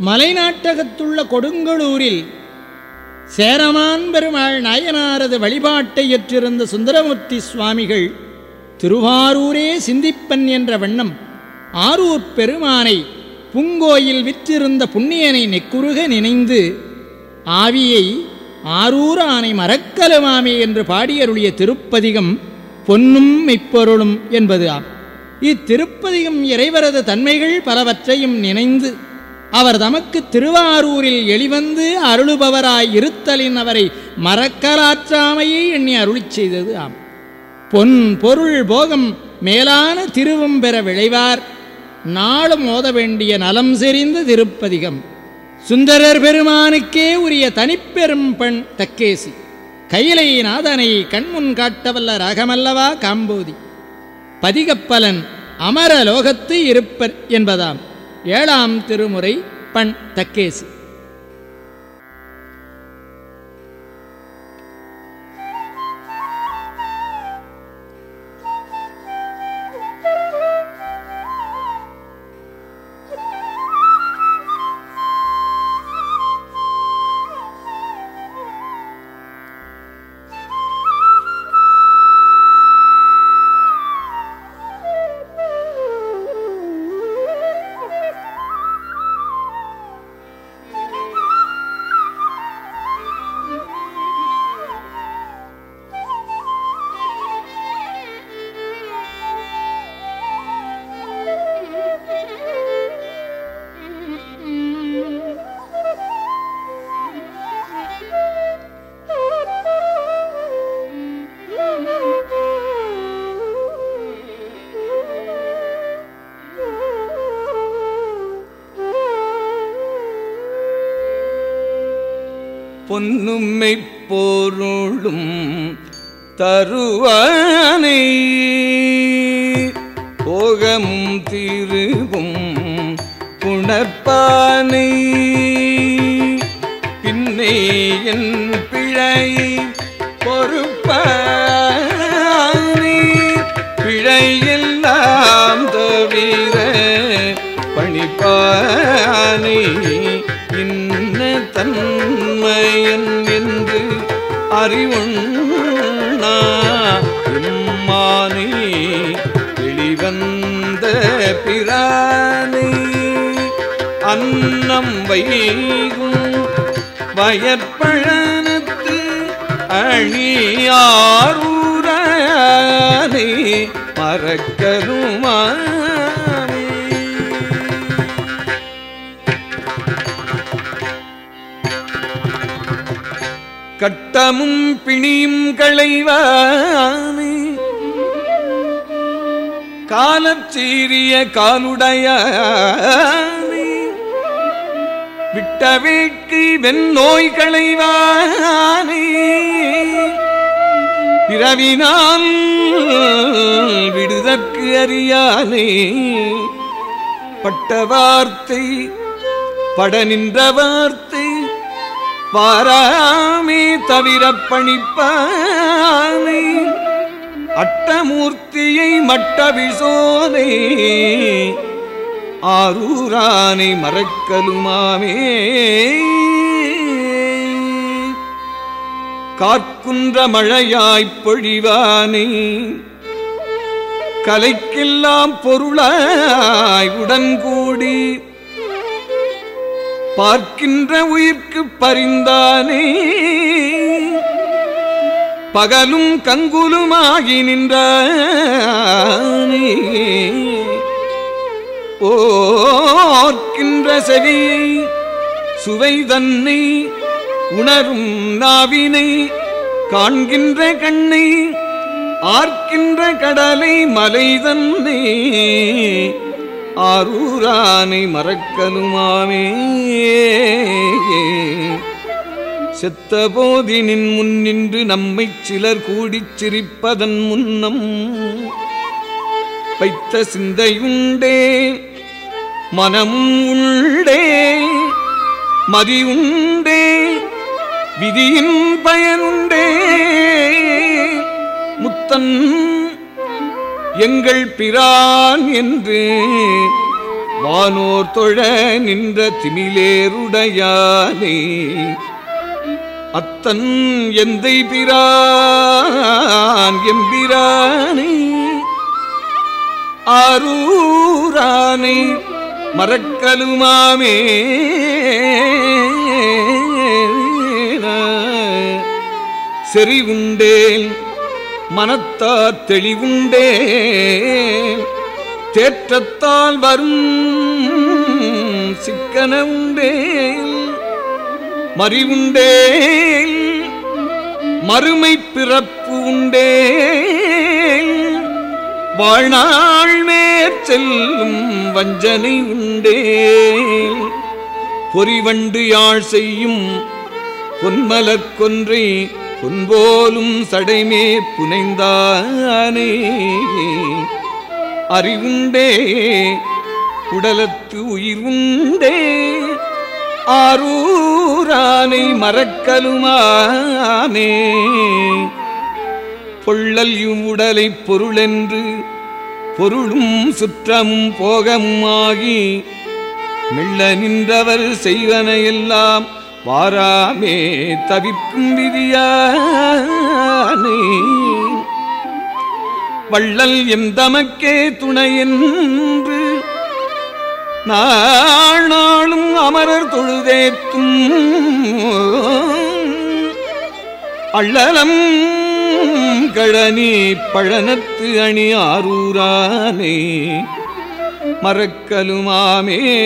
மலைநாட்டகத்துள்ள கொடுங்கலூரில் சேரமான் பெருமாள் நாயனாரது வழிபாட்டை ஏற்றிருந்த சுந்தரமூர்த்தி சுவாமிகள் திருவாரூரே சிந்திப்பன் என்ற வண்ணம் ஆரூர் பெருமானை பூங்கோயில் விற்றிருந்த புண்ணியனை நெக்குருக நினைந்து ஆவியை ஆரூர் ஆனை மறக்கலுமாமே என்று பாடியருளிய திருப்பதிகம் பொன்னும் மெய்ப்பொருளும் என்பது ஆம். இத்திருப்பதிகம் இறைவரது தன்மைகள் பலவற்றையும் நினைந்து அவர் தமக்கு திருவாரூரில் எளிவந்து அருளுபவராய் இருத்தலின் அவரை மறக்கலாற்றாமையை எண்ணி அருளிச் செய்தது ஆம். பொன் பொருள் போகம் மேலான திருவும் பெற விளைவார் நாளும் ஓத வேண்டிய நலம் செறிந்த திருப்பதிகம். சுந்தரர் பெருமானுக்கே உரிய தனிப்பெரும் பெண் தக்கேசி. கையிலை நாதனை கண்முன் காட்டவல்ல ரகமல்லவா காம்போதி. பதிகப்பலன் அமரலோகத்து இருப்பர் என்பதாம். ஏழாம் திருமுறை பண் தக்கேசி. பொன்னுமை பொருளும் தருவானை. போகமும் தீருவும் புணர்ப்பானை. பின்னே என் பிழை பொறுப்பானை. பிழையெல்லாம் தவிர பணிப்பானை. இன்ன தன் தன்மையன் என்று அறிவுண்ணா. எம்மானே வெளிவந்த பிராணி அன்னம் வைகும் வயற்பழனத்து அணியாரூரணி மறக்கருமா? கட்டமும் பிணியும் களைவானே. காலச்சீரிய காலுடைய விட்ட வேட்கை வெண்ணோய் களைவானே. பிறவினால் விடுதற்கு அறியானே. பட்ட வார்த்தை பட நின்ற வார்த்தை பாராமே தவிர பணிப்பானை அட்டமூர்த்தியை மட்ட விசோதே ஆரூரானை மறக்கலுமாமே. காற்குன்ற மழையாய்ப் பொழிவானே கலைக்கெல்லாம் பொருளாய் உடன்கூடி பார்க்கின்ற உயிர்க்கு பரிந்தானே. பகலும் கங்குலுமாகி நின்றானே. ஓர்க்கின்ற செவியை சுவை தன்னை உணரும் நாவினை காண்கின்ற கண்ணை ஆர்க்கின்ற கடலை மலை தன்னை ஆரூரானை மறக்கலுமாமே செத்த போதினின் முன் நின்று நம்மை சிலர் கூடிச் சிரிப்பதன் முன்னம் வைத்த சிந்தையுண்டே மனமும் உண்டே மதி உண்டே விதியின் பயனுண்டே. முத்தன் எங்கள் பிரான் என்று வானோர் தொழ நின்ற திமிலேருடையானே. அத்தன் எந்தை பிரான் எம்பிரானே. ஆரூரானை மறக்கலுமாமே. செறி உண்டேன் மனத்தார் தெளிவுண்டே. தேற்றத்தால் வரும் சிக்கன உண்டேன் மறிவுண்டேன் மறுமை பிறப்பு உண்டேன் வாழ்நாள் மேற் செல்லும் வஞ்சனை உண்டேன் பொறிவண்டு யாழ் செய்யும் பொன்மலக் கொன்றை பொன்போலும் சடைமே புனைந்தானே. அறிவுண்டே உடலத்து உயிர் உண்டே ஆரூரானை மறக்கலுமாமே பொள்ளல் இவ்வுடலை பொருளென்று பொருளும் சுற்றமும் போகமும் ஆகி மெல்ல நின்றவர் செய்வன எல்லாம் வாராமே தவிர்க்கும் விதியானே. வள்ளல் எம் தமக்கே துணை என்று நாளும் அமரர் தொழுதேத்தும். அள்ளலம் கழனி பழனத்து அணி ஆரூரானே. மறக்கலுமாமே.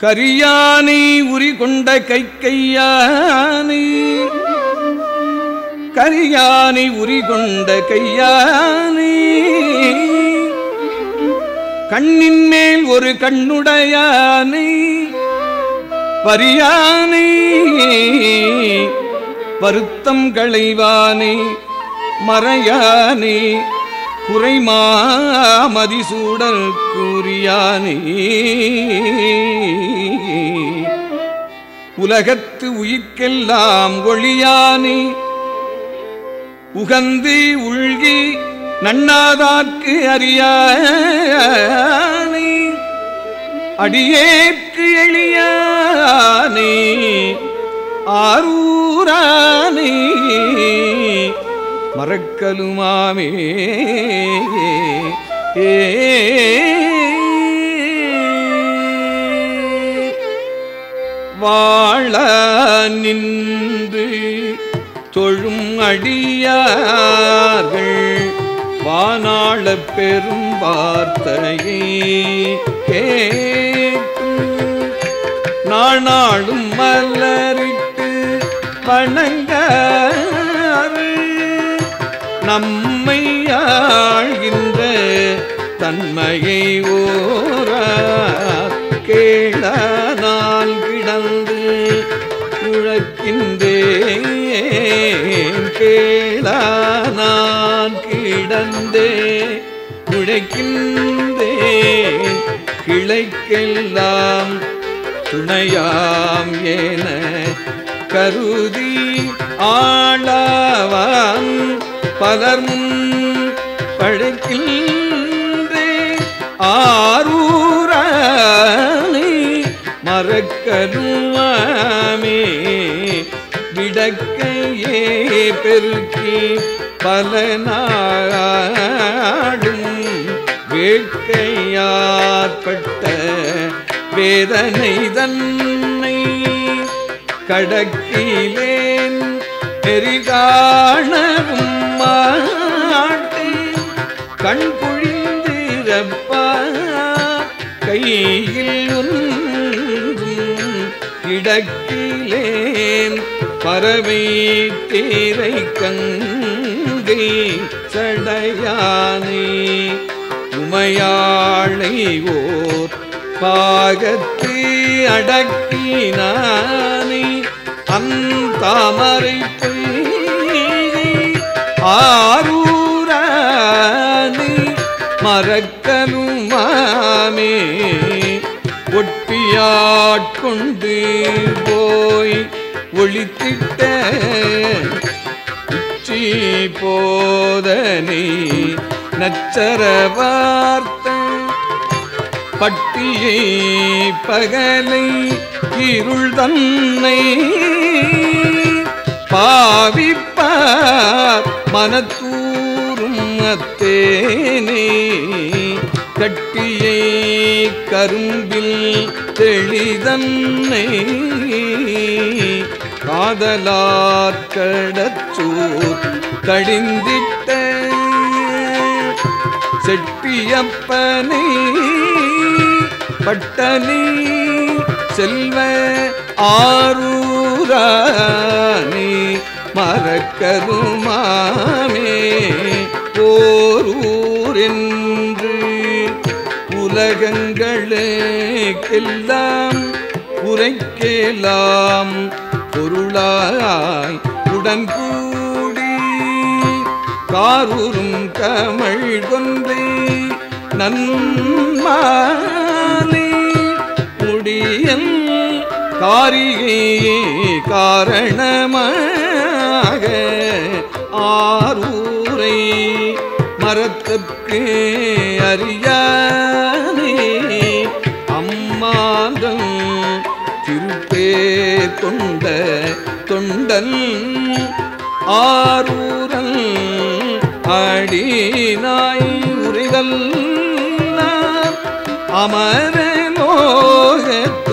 கரியானை உரி கொண்ட கை கையானை கரியானை உரி கொண்ட கையானை. கண்ணின் மேல் ஒரு கண்ணுடையானை. பரியானை வருத்தம் களைவானை. மறையானை குறைமாமதிசூடல் கூறியானே உலகத்து உயிர்க்கெல்லாம் ஒளியானே. உகந்து உள்கி நன்னாதார்க்கு அறியானே. அடியேற்கு எளியானே. ஆரூரானே. மறக்கலுமாமே. ஏ. வாழ நின்று தொழும் அடியார்கள் வானாள பெரும் வார்த்தையை கேட்டு நாளும் மலரிட்டு வணங்க நம்மை ஆழ்கின்ற தன்மையை ஓரா கேள நான் கிடந்து உழக்கின்றேன். கேள நான் கிடந்தே உழைக்கின்றேன். கிளைக்கெல்லாம் துணையாம் என கருதி ஆளாவான். பலர் முன் பழைக்கின்றே ஆரூரானே விடக்கையே பெருக்கி பல நாடும் வேட்கையாற்பட்ட வேதனை தன்னை கடக்கிலே எரிகாணவும் மாட்டேன் கண் குழிந்திரப்பா கையில் இடக்கிலே பறவை தீரை கங்கை சடையானே. உமையாளை ஓர் பாகத்து அடக்கினானே. தாமரை அந்தாமரை ஆரூரானே மறக்கலுமாமே ஒட்டியாட்கொண்டு போய் ஒளித்திட்ட உச்சி போதனை நச்சர வார்த்த பட்டியை பகலை இருள் தன்னை பாவிப்பார் மனத்தூரும் அத்தேனே. கட்டியை கரும்பில் தெளிதன்னை காதலாற்கடச்சூர் கடிந்திட்ட செட்டியப்பனை. பட்டனி செல்வ ஆரூரானி மறக்கருமாமே ஓரூரென்று உலகங்களுக்கெல்லாம் உரைக்கேலாம். பொருளாய் உடன்கூடி காரூரும் கமழ் கொன்றை நன்மாலை முடியன் காரிகை காரணமாக ஆரூரை மரத்தற்கு அறியானே. அம்மாந்தம் திருப்பே கொண்ட தொண்டன் ஆரூரன் அடிநாய் உரைதல் அமர இருப்பவர்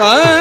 தான்